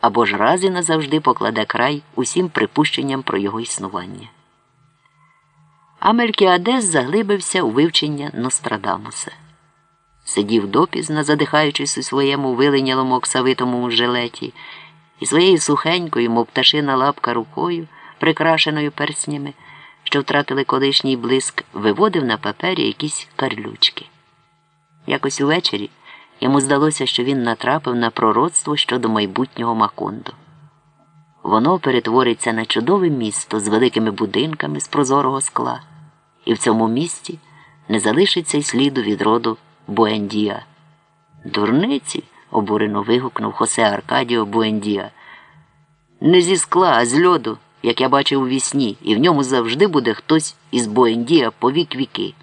або ж раз і назавжди покладе край усім припущенням про його існування. А Мелькіадес заглибився у вивчення Нострадамуса. Сидів допізно, задихаючись у своєму вилинялому оксавитому жилеті, і своєю сухенькою, мов пташина лапка рукою, прикрашеною перснями, що втратили колишній блиск, виводив на папері якісь карлючки. Якось увечері йому здалося, що він натрапив на пророцтво щодо майбутнього Макондо. Воно перетвориться на чудове місто з великими будинками з прозорого скла, і в цьому місті не залишиться й сліду від роду Буендія. Дурниці, обурено вигукнув Хосе Аркадіо Буендія. Не зі скла, а з льоду, як я бачив у вісні, і в ньому завжди буде хтось із Буендія по вік віки.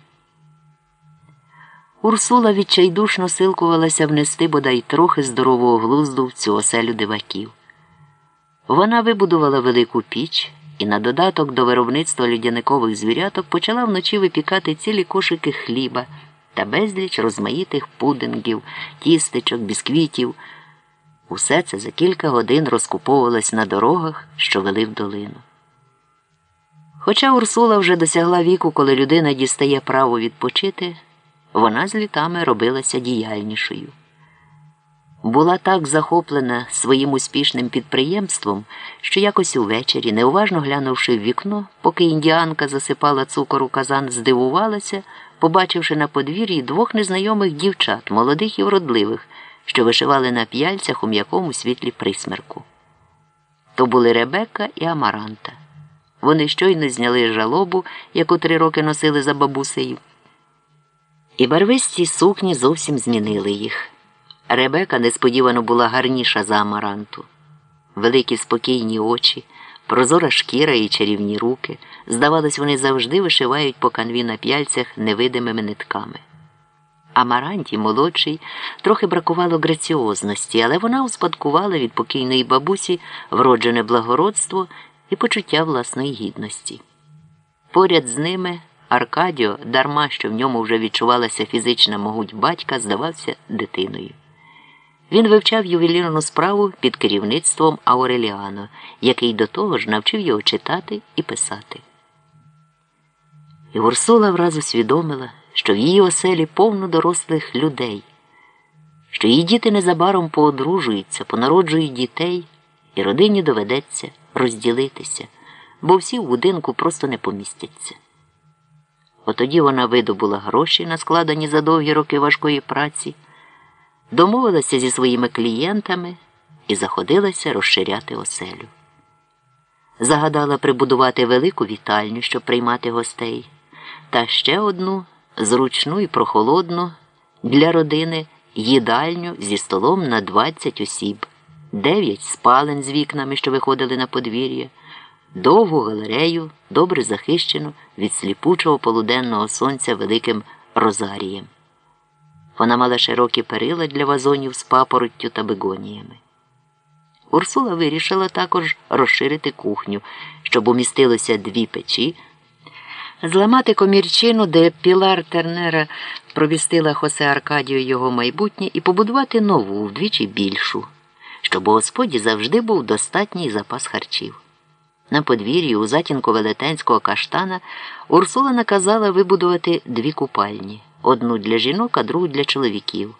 Урсула відчайдушно силкувалася внести бодай трохи здорового глузду в цю оселю диваків. Вона вибудувала велику піч і на додаток до виробництва людяникових звіряток почала вночі випікати цілі кошики хліба та безліч розмаїтих пудингів, тістечок, бісквітів. Усе це за кілька годин розкуповувалось на дорогах, що вели в долину. Хоча Урсула вже досягла віку, коли людина дістає право відпочити, вона з літами робилася діяльнішою. Була так захоплена своїм успішним підприємством, що якось увечері, неуважно глянувши в вікно, поки індіанка засипала цукор у казан, здивувалася, побачивши на подвір'ї двох незнайомих дівчат, молодих і вродливих, що вишивали на п'яльцях у м'якому світлі присмерку. То були Ребекка і Амаранта. Вони щойно зняли жалобу, яку три роки носили за бабусею. І барвисті сукні зовсім змінили їх. Ребека несподівано була гарніша за Амаранту. Великі спокійні очі, прозора шкіра і чарівні руки. Здавалось, вони завжди вишивають по канві на п'яльцях невидимими нитками. Амаранті, молодший, трохи бракувало граціозності, але вона успадкувала від покійної бабусі вроджене благородство і почуття власної гідності. Поряд з ними Аркадіо, дарма що в ньому вже відчувалася фізична могуть батька, здавався дитиною. Він вивчав ювелірну справу під керівництвом Ауреліано, який до того ж навчив його читати і писати. І Урсула враз усвідомила, що в її оселі повно дорослих людей, що її діти незабаром поодружуються, понароджують дітей, і родині доведеться розділитися, бо всі в будинку просто не помістяться. Отоді вона видобула гроші, на складені за довгі роки важкої праці, домовилася зі своїми клієнтами і заходилася розширяти оселю. Загадала прибудувати велику вітальню, щоб приймати гостей, та ще одну зручну і прохолодну для родини їдальню зі столом на 20 осіб, 9 спалень з вікнами, що виходили на подвір'я довгу галерею, добре захищену від сліпучого полуденного сонця великим розарієм. Вона мала широкі перила для вазонів з папороттю та бегоніями. Урсула вирішила також розширити кухню, щоб умістилося дві печі, зламати комірчину, де Пілар Тернера провістила Хосе Аркадію його майбутнє, і побудувати нову, вдвічі більшу, щоб у господі завжди був достатній запас харчів. На подвір'ї у затінку велетенського каштана Урсула наказала вибудувати дві купальні одну для жінок, а другу для чоловіків.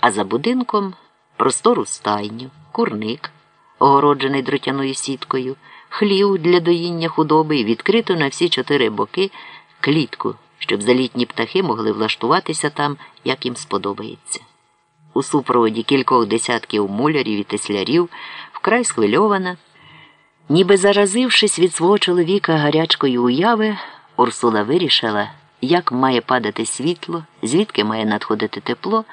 А за будинком простору стайню, курник, огороджений дротяною сіткою, хлів для доїння худоби і відкриту на всі чотири боки клітку, щоб залітні птахи могли влаштуватися там, як їм сподобається. У супроводі кількох десятків мулярів і теслярів вкрай схвильована. Ніби заразившись від свого чоловіка гарячкої уяви, Урсула вирішила, як має падати світло, звідки має надходити тепло,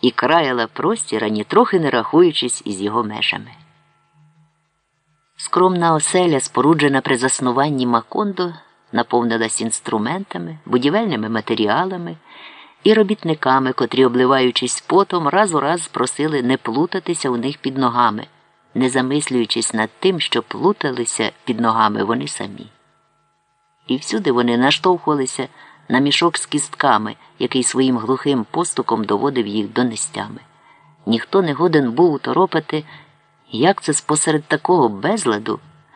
і краяла простір, ані трохи не рахуючись із його межами. Скромна оселя, споруджена при заснуванні Макондо, наповнилась інструментами, будівельними матеріалами і робітниками, котрі, обливаючись потом, раз у раз просили не плутатися у них під ногами не замислюючись над тим, що плуталися під ногами вони самі. І всюди вони наштовхувалися на мішок з кістками, який своїм глухим постуком доводив їх до нестями. Ніхто не годен був уторопати, Як це спосеред такого безладу